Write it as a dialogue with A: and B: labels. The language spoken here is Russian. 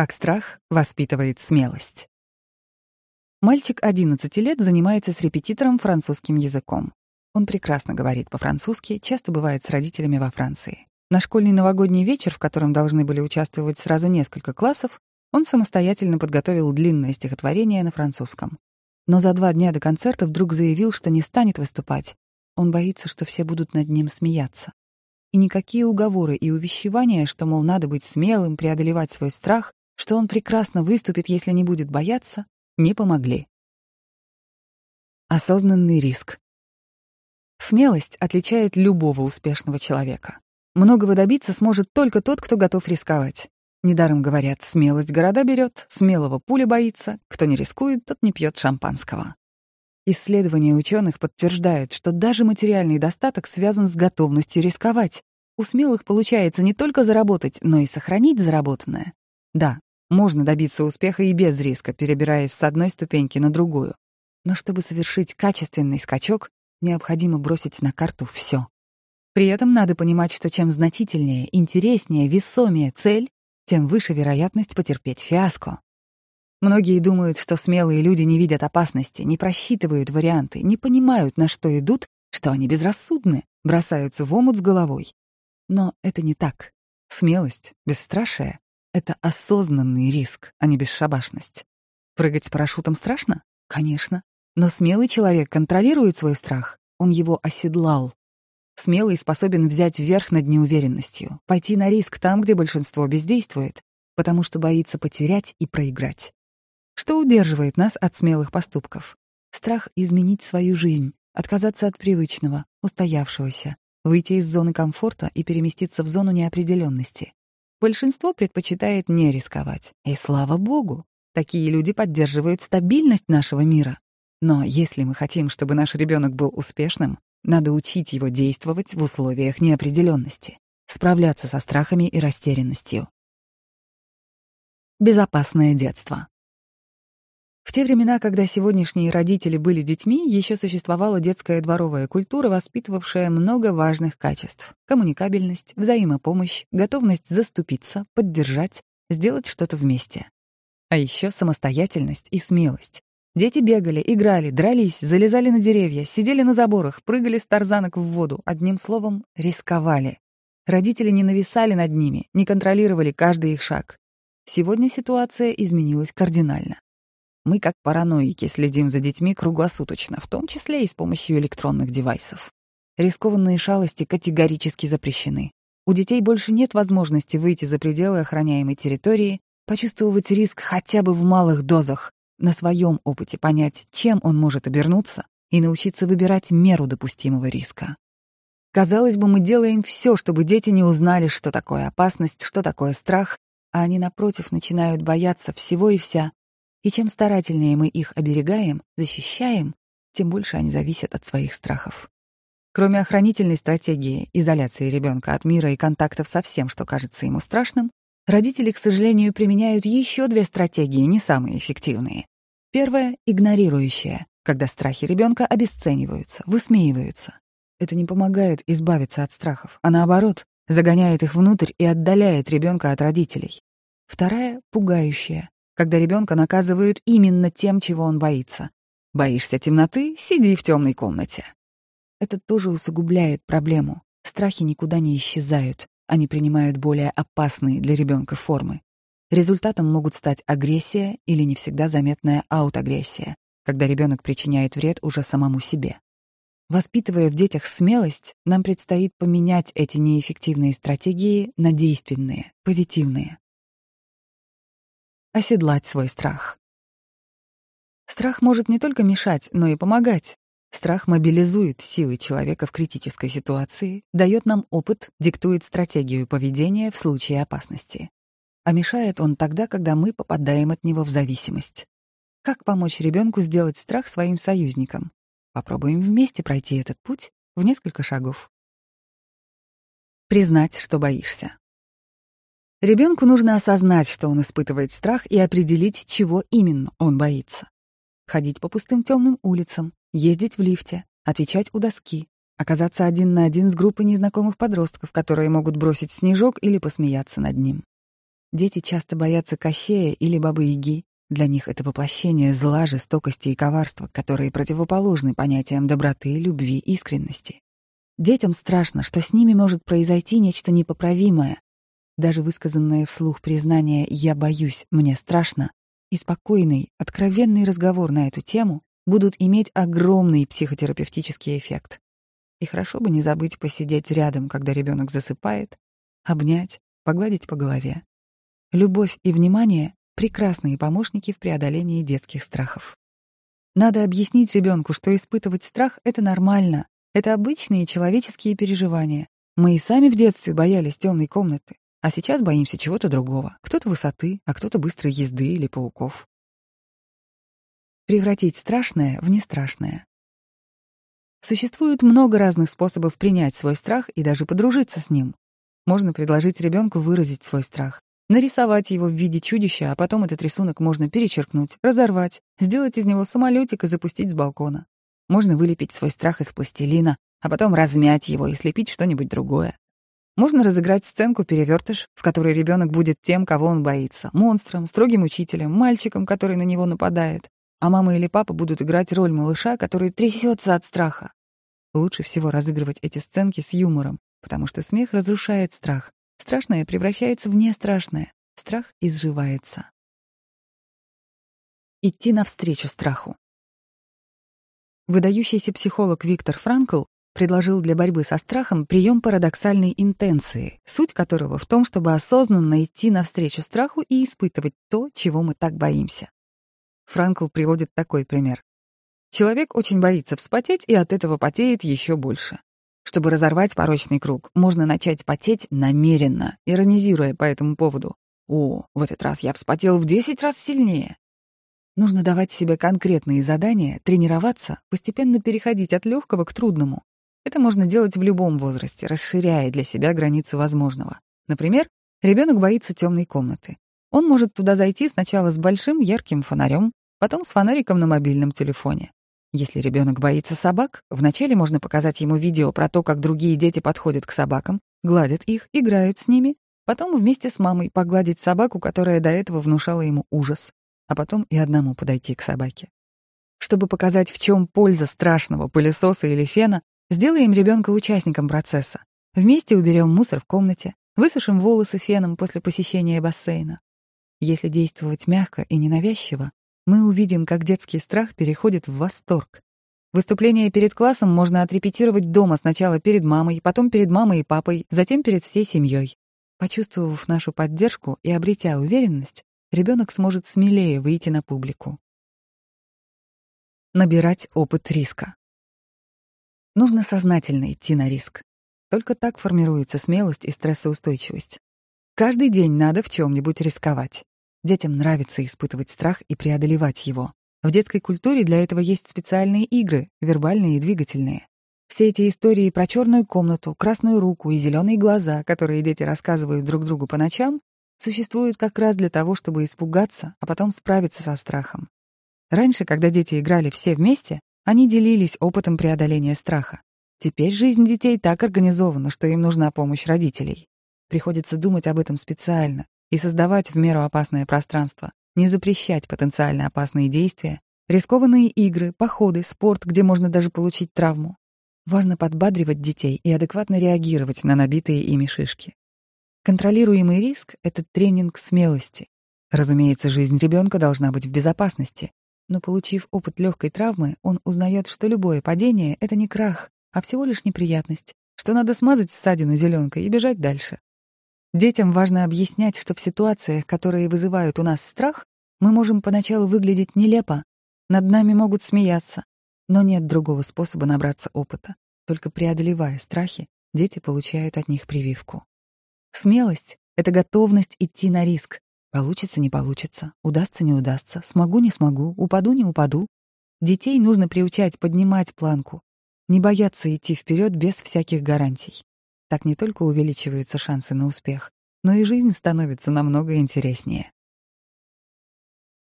A: Как страх воспитывает смелость. Мальчик 11 лет занимается с репетитором французским языком. Он прекрасно говорит по-французски, часто бывает с родителями во Франции. На школьный новогодний вечер, в котором должны были участвовать сразу несколько классов, он самостоятельно подготовил длинное стихотворение на французском. Но за два дня до концерта вдруг заявил, что не станет выступать. Он боится, что все будут над ним смеяться. И никакие уговоры и увещевания, что, мол, надо быть смелым, преодолевать свой страх, что он прекрасно выступит, если не будет бояться, не помогли. Осознанный риск. Смелость отличает любого успешного человека. Многого добиться сможет только тот, кто готов рисковать. Недаром говорят, смелость города берет, смелого пуля боится, кто не рискует, тот не пьет шампанского. Исследования ученых подтверждают, что даже материальный достаток связан с готовностью рисковать. У смелых получается не только заработать, но и сохранить заработанное. Да, можно добиться успеха и без риска, перебираясь с одной ступеньки на другую. Но чтобы совершить качественный скачок, необходимо бросить на карту все. При этом надо понимать, что чем значительнее, интереснее, весомее цель, тем выше вероятность потерпеть фиаско. Многие думают, что смелые люди не видят опасности, не просчитывают варианты, не понимают, на что идут, что они безрассудны, бросаются в омут с головой. Но это не так. Смелость, бесстрашие это осознанный риск, а не бесшабашность. Прыгать с парашютом страшно? Конечно. Но смелый человек контролирует свой страх. Он его оседлал. Смелый способен взять верх над неуверенностью, пойти на риск там, где большинство бездействует, потому что боится потерять и проиграть. Что удерживает нас от смелых поступков? Страх изменить свою жизнь, отказаться от привычного, устоявшегося, выйти из зоны комфорта и переместиться в зону неопределенности. Большинство предпочитает не рисковать. И слава богу, такие люди поддерживают стабильность нашего мира. Но если мы хотим, чтобы наш ребенок был успешным, надо учить его действовать в условиях неопределенности, справляться со страхами и растерянностью. Безопасное детство. В те времена, когда сегодняшние родители были детьми, еще существовала детская дворовая культура, воспитывавшая много важных качеств — коммуникабельность, взаимопомощь, готовность заступиться, поддержать, сделать что-то вместе. А еще самостоятельность и смелость. Дети бегали, играли, дрались, залезали на деревья, сидели на заборах, прыгали с тарзанок в воду, одним словом, рисковали. Родители не нависали над ними, не контролировали каждый их шаг. Сегодня ситуация изменилась кардинально. Мы, как параноики, следим за детьми круглосуточно, в том числе и с помощью электронных девайсов. Рискованные шалости категорически запрещены. У детей больше нет возможности выйти за пределы охраняемой территории, почувствовать риск хотя бы в малых дозах, на своем опыте понять, чем он может обернуться, и научиться выбирать меру допустимого риска. Казалось бы, мы делаем все, чтобы дети не узнали, что такое опасность, что такое страх, а они, напротив, начинают бояться всего и вся, и чем старательнее мы их оберегаем, защищаем, тем больше они зависят от своих страхов. Кроме охранительной стратегии изоляции ребенка от мира и контактов со всем, что кажется ему страшным, родители, к сожалению, применяют еще две стратегии, не самые эффективные. Первая — игнорирующая, когда страхи ребенка обесцениваются, высмеиваются. Это не помогает избавиться от страхов, а наоборот, загоняет их внутрь и отдаляет ребенка от родителей. Вторая — пугающая, когда ребенка наказывают именно тем, чего он боится. Боишься темноты — сиди в темной комнате. Это тоже усугубляет проблему. Страхи никуда не исчезают, они принимают более опасные для ребенка формы. Результатом могут стать агрессия или не всегда заметная аутагрессия, когда ребенок причиняет вред уже самому себе. Воспитывая в детях смелость, нам предстоит поменять эти неэффективные стратегии на действенные, позитивные оседлать свой страх. Страх может не только мешать, но и помогать. Страх мобилизует силы человека в критической ситуации, дает нам опыт, диктует стратегию поведения в случае опасности. А мешает он тогда, когда мы попадаем от него в зависимость. Как помочь ребенку сделать страх своим союзником? Попробуем вместе пройти этот путь в несколько шагов. Признать, что боишься. Ребенку нужно осознать, что он испытывает страх, и определить, чего именно он боится. Ходить по пустым темным улицам, ездить в лифте, отвечать у доски, оказаться один на один с группой незнакомых подростков, которые могут бросить снежок или посмеяться над ним. Дети часто боятся Кощея или Бабы-Яги. Для них это воплощение зла, жестокости и коварства, которые противоположны понятиям доброты, любви, искренности. Детям страшно, что с ними может произойти нечто непоправимое. Даже высказанное вслух признание «я боюсь, мне страшно» и спокойный, откровенный разговор на эту тему будут иметь огромный психотерапевтический эффект. И хорошо бы не забыть посидеть рядом, когда ребенок засыпает, обнять, погладить по голове. Любовь и внимание — прекрасные помощники в преодолении детских страхов. Надо объяснить ребенку, что испытывать страх — это нормально, это обычные человеческие переживания. Мы и сами в детстве боялись темной комнаты, а сейчас боимся чего-то другого. Кто-то высоты, а кто-то быстрой езды или пауков. Превратить страшное в нестрашное. Существует много разных способов принять свой страх и даже подружиться с ним. Можно предложить ребенку выразить свой страх, нарисовать его в виде чудища, а потом этот рисунок можно перечеркнуть, разорвать, сделать из него самолетик и запустить с балкона. Можно вылепить свой страх из пластилина, а потом размять его и слепить что-нибудь другое. Можно разыграть сценку перевертыш, в которой ребенок будет тем, кого он боится, монстром, строгим учителем, мальчиком, который на него нападает, а мама или папа будут играть роль малыша, который трясется от страха. Лучше всего разыгрывать эти сценки с юмором, потому что смех разрушает страх, Страшное превращается в нестрашное. Страх изживается. Идти навстречу страху. Выдающийся психолог Виктор Франкл предложил для борьбы со страхом прием парадоксальной интенции, суть которого в том, чтобы осознанно идти навстречу страху и испытывать то, чего мы так боимся. Франкл приводит такой пример. Человек очень боится вспотеть и от этого потеет еще больше. Чтобы разорвать порочный круг, можно начать потеть намеренно, иронизируя по этому поводу. «О, в этот раз я вспотел в десять раз сильнее». Нужно давать себе конкретные задания, тренироваться, постепенно переходить от легкого к трудному. Это можно делать в любом возрасте, расширяя для себя границы возможного. Например, ребенок боится темной комнаты. Он может туда зайти сначала с большим ярким фонарем, потом с фонариком на мобильном телефоне. Если ребенок боится собак, вначале можно показать ему видео про то, как другие дети подходят к собакам, гладят их, играют с ними, потом вместе с мамой погладить собаку, которая до этого внушала ему ужас, а потом и одному подойти к собаке. Чтобы показать, в чем польза страшного пылесоса или фена, сделаем ребенка участником процесса. Вместе уберем мусор в комнате, высушим волосы феном после посещения бассейна. Если действовать мягко и ненавязчиво, мы увидим, как детский страх переходит в восторг. Выступление перед классом можно отрепетировать дома сначала перед мамой, потом перед мамой и папой, затем перед всей семьей. Почувствовав нашу поддержку и обретя уверенность, ребенок сможет смелее выйти на публику. Набирать опыт риска. Нужно сознательно идти на риск. Только так формируется смелость и стрессоустойчивость. Каждый день надо в чем-нибудь рисковать. Детям нравится испытывать страх и преодолевать его. В детской культуре для этого есть специальные игры, вербальные и двигательные. Все эти истории про черную комнату, красную руку и зеленые глаза, которые дети рассказывают друг другу по ночам, существуют как раз для того, чтобы испугаться, а потом справиться со страхом. Раньше, когда дети играли все вместе, они делились опытом преодоления страха. Теперь жизнь детей так организована, что им нужна помощь родителей. Приходится думать об этом специально, и создавать в меру опасное пространство, не запрещать потенциально опасные действия, рискованные игры, походы, спорт, где можно даже получить травму. Важно подбадривать детей и адекватно реагировать на набитые ими шишки. Контролируемый риск — это тренинг смелости. Разумеется, жизнь ребенка должна быть в безопасности, но, получив опыт легкой травмы, он узнает, что любое падение — это не крах, а всего лишь неприятность, что надо смазать ссадину зеленкой и бежать дальше. Детям важно объяснять, что в ситуациях, которые вызывают у нас страх, мы можем поначалу выглядеть нелепо, над нами могут смеяться, но нет другого способа набраться опыта. Только преодолевая страхи, дети получают от них прививку. Смелость — это готовность идти на риск. Получится — не получится, удастся — не удастся, смогу — не смогу, упаду — не упаду. Детей нужно приучать поднимать планку, не бояться идти вперед без всяких гарантий. Так не только увеличиваются шансы на успех, но и жизнь становится намного интереснее.